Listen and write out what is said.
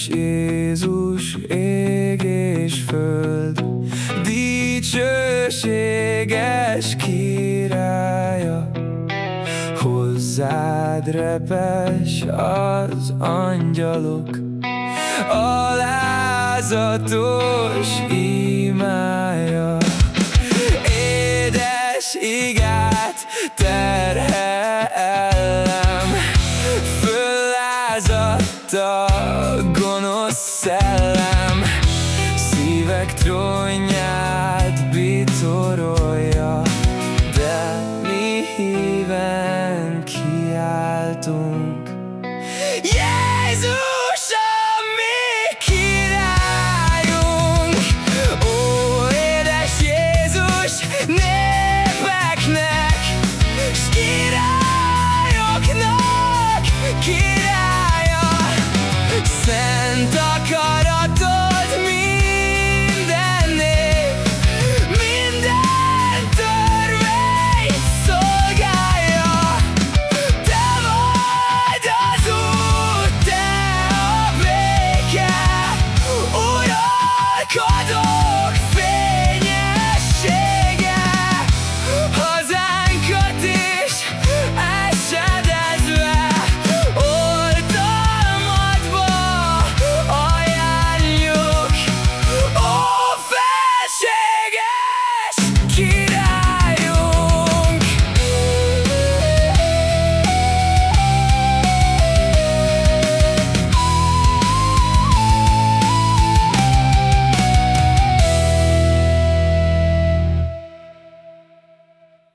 Áldás Jézus, ég és föld, dicsőséges királya, hozzád repes az angyalok, alázatos imája. Édes igát terhe ellem, föllázadtam, szellem Szívek trónját bitorolja De mi híven kiáltunk Jézus! népeknek, s királyoknak, királyoknak. Acordou